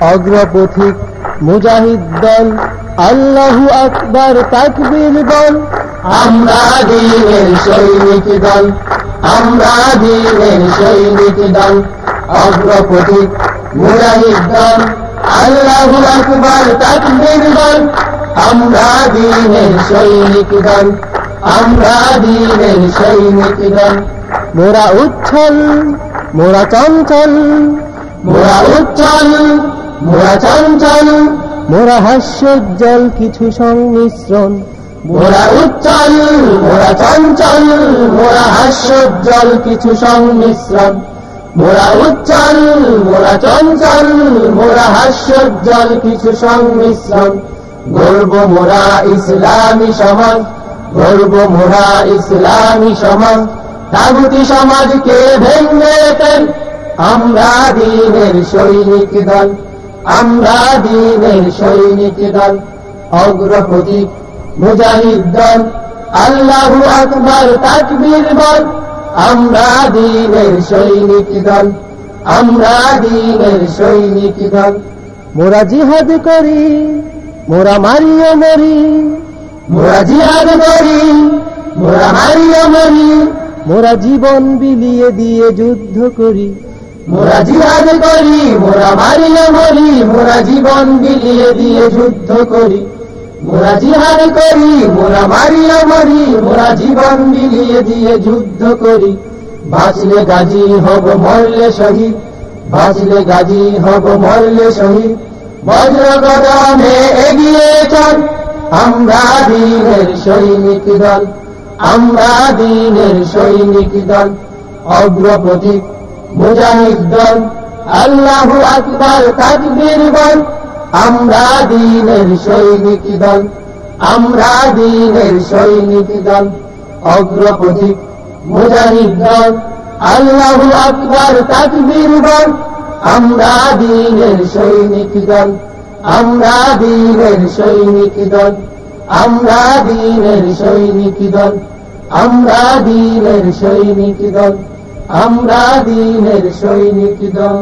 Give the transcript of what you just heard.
অগ্রপথিক মুজাহিদ দল, আল্লাহু আকবার তাকবীর দল, আমরা দিনের সৈনিক দল, আমরা দিনের সৈনিক দল, অগ্রপথিক মুজাহিদ দল, আল্লাহু আকবার তাকবীর দল, আমরা দিনের সৈনিক দল, আমরা দিনের সৈনিক দল। মোরা উচ্ছল, মোরা চঞ্চল, মোরা উচ্চল মোরা চঞ্চল মোরা হাস্যোজ্জ্বল কিছু সংমিশ্রণ। মোরা উচ্চল মোরা চঞ্চল মোরা হাস্যোজ্জ্বল কিছু সংমিশ্রণ। মোরা উচ্চল মোরা চঞ্চল মোরা হাস্যোজ্জ্বল কিছু সংমিশ্রণ। গর্ব মোরা ইসলামী সমাজ। গর্ব মোরা ইসলামী সমাজ। তাগুতি সমাজকে ভেঙে আমরা দিনের সৈনিক দল। আমরা দিনের সৈনিক দল অগ্রপ্রতীক মুজাহিদ দল আল্লাহ আকবার তাকবীর বল আমরা দিনের সৈনিক দল আমরা দিনের সৈনিক দল। মোরা জিহাদ করি মোরা মারিও মরি। মোরা জিহাদ করি মোরা মারিয়া মরি। মোরা জীবন বিলিয়ে দিয়ে যুদ্ধ করি। মোরা জিহাদ করি, মোরা মারিয়া মরি, মোরা জীবন বিলিয়ে দিয়ে যুদ্ধ করি। মোরা জিহাদ করি, মোরা মারিয়া মরি, মোরা জীবন বিলিয়ে দিয়ে যুদ্ধ করি। বাঁচলে গাজী হব মরলে শহীদ, বাঁচলে গাজী হব মরলে শহীদ। বজ্র কদমে এগিয়ে চল, আমরা দিনের সৈনিক দল, আমরা দিনের সৈনিক দল। অগ্রপ্রতীক মুজাহিদ দল আল্লাহু আকবার তাকবীর বল আমরা দিনের সৈনিক দল আমরা দিনের সৈনিক দল অগ্রপথিক মুজাহিদ দল আল্লাহু আকবার তাকবীর বল আমরা দিনের সৈনিক দল আমরা দিনের সৈনিক দল আমরা দিনের সৈনিক দল আমরা দিনের সৈনিক দল আমরা দিনের সৈনিক দল।